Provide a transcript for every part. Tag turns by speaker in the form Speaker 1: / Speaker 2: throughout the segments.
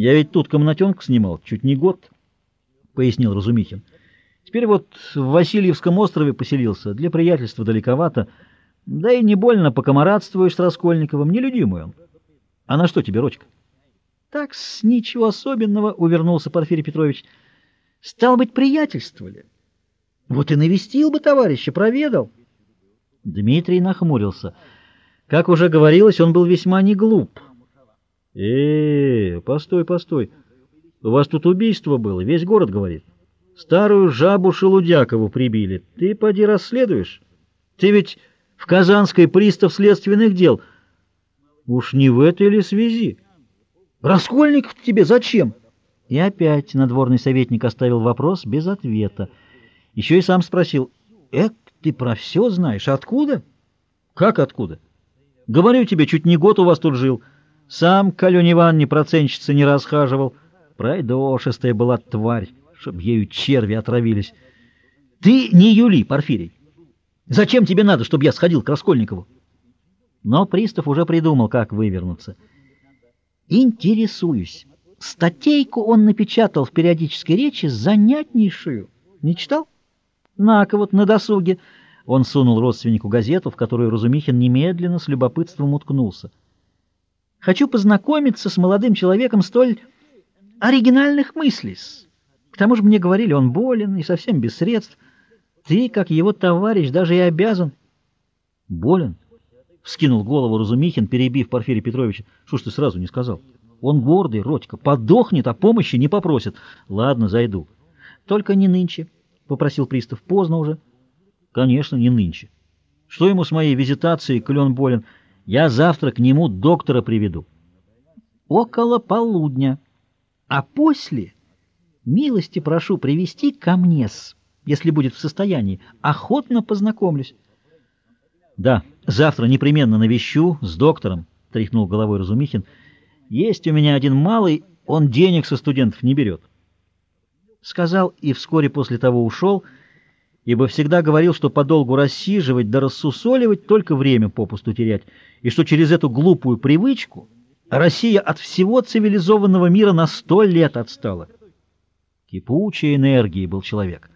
Speaker 1: Я ведь тут комнатенку снимал, чуть не год, — пояснил Разумихин. Теперь вот в Васильевском острове поселился, для приятельства далековато, да и не больно покомарадствуешь с Раскольниковым, нелюдимый он. А на что тебе, Рочка? Так, с ничего особенного, — увернулся Порфирий Петрович. Стал быть, приятельствовали. Вот и навестил бы товарища, проведал. Дмитрий нахмурился. Как уже говорилось, он был весьма не глуп. Э, постой, постой. У вас тут убийство было, весь город говорит. Старую жабу Шелудякову прибили. Ты поди расследуешь? Ты ведь в Казанской пристав следственных дел. Уж не в этой ли связи? Раскольников тебе зачем? И опять надворный советник оставил вопрос без ответа. Еще и сам спросил, «Эк, ты про все знаешь. Откуда?» «Как откуда?» «Говорю тебе, чуть не год у вас тут жил. Сам к Алене Ивановне проценщица не расхаживал. Пройдошистая была тварь, чтоб ею черви отравились. Ты не Юли, Порфирий. Зачем тебе надо, чтобы я сходил к Раскольникову?» Но пристав уже придумал, как вывернуться. «Интересуюсь». Статейку он напечатал в периодической речи занятнейшую. Не читал? На-ка вот на досуге. Он сунул родственнику газету, в которую Разумихин немедленно с любопытством уткнулся. Хочу познакомиться с молодым человеком столь оригинальных мыслей. К тому же мне говорили, он болен и совсем без средств. Ты, как его товарищ, даже и обязан. Болен? Вскинул голову Разумихин, перебив Порфирия Петровича. Что ж ты сразу не сказал? Он гордый, Родька, подохнет, а помощи не попросит. Ладно, зайду. Только не нынче, — попросил пристав. Поздно уже. Конечно, не нынче. Что ему с моей визитацией, коли он болен? Я завтра к нему доктора приведу. Около полудня. А после милости прошу привести ко мне, если будет в состоянии. Охотно познакомлюсь. Да, завтра непременно навещу с доктором, — тряхнул головой Разумихин. Есть у меня один малый, он денег со студентов не берет. Сказал и вскоре после того ушел, ибо всегда говорил, что подолгу рассиживать да рассусоливать, только время попусту терять, и что через эту глупую привычку Россия от всего цивилизованного мира на сто лет отстала. Кипучей энергии был человек.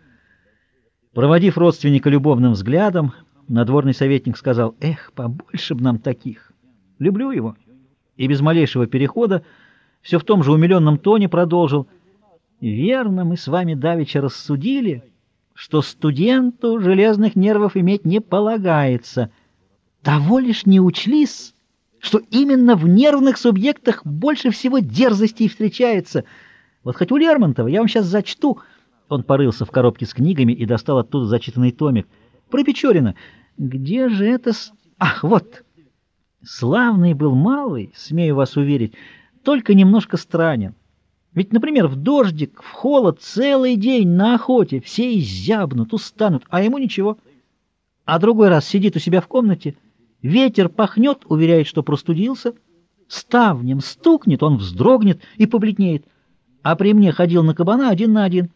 Speaker 1: Проводив родственника любовным взглядом, надворный советник сказал, «Эх, побольше б нам таких! Люблю его!» и без малейшего перехода все в том же умиленном тоне продолжил. «Верно, мы с вами давеча рассудили, что студенту железных нервов иметь не полагается. Того лишь не учлись, что именно в нервных субъектах больше всего дерзостей встречается. Вот хоть у Лермонтова, я вам сейчас зачту...» Он порылся в коробке с книгами и достал оттуда зачитанный томик. «Про Печорина. Где же это... С... Ах, вот!» Славный был малый, смею вас уверить, только немножко странен. Ведь, например, в дождик, в холод, целый день на охоте, все изябнут, устанут, а ему ничего. А другой раз сидит у себя в комнате, ветер пахнет, уверяет, что простудился, ставнем стукнет, он вздрогнет и побледнеет, а при мне ходил на кабана один на один.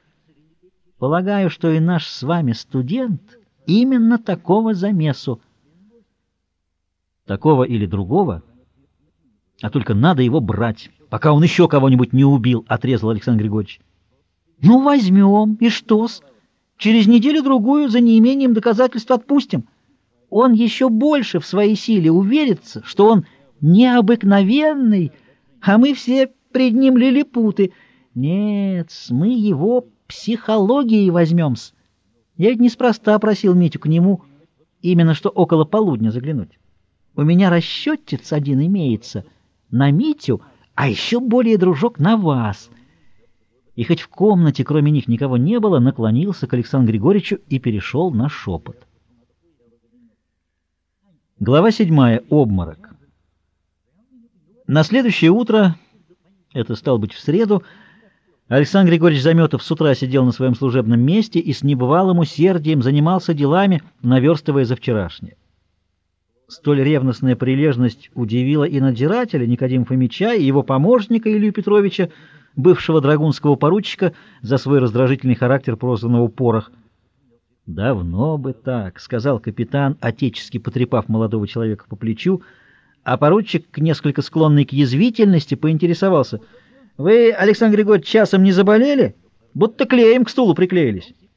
Speaker 1: Полагаю, что и наш с вами студент именно такого замесу, такого или другого, а только надо его брать, пока он еще кого-нибудь не убил, — отрезал Александр Григорьевич. — Ну, возьмем, и что-с? Через неделю-другую за неимением доказательств отпустим. Он еще больше в своей силе уверится, что он необыкновенный, а мы все пред ним лилипуты. Нет, мы его психологией возьмем-с. Я ведь неспроста просил Митю к нему именно что около полудня заглянуть. У меня расчетец один имеется на Митю, а еще более, дружок, на вас. И хоть в комнате кроме них никого не было, наклонился к Александру Григорьевичу и перешел на шепот. Глава седьмая. Обморок. На следующее утро, это стало быть в среду, Александр Григорьевич Заметов с утра сидел на своем служебном месте и с небывалым усердием занимался делами, наверстывая за вчерашнее. Столь ревностная прилежность удивила и надзирателя Никодима Фомича, и его помощника Илью Петровича, бывшего драгунского поручика, за свой раздражительный характер прозванного Порох. «Давно бы так», — сказал капитан, отечески потрепав молодого человека по плечу, а поручик, несколько склонный к язвительности, поинтересовался, Вы, Александр Григорьевич, часом не заболели? Будто клеем к стулу приклеились.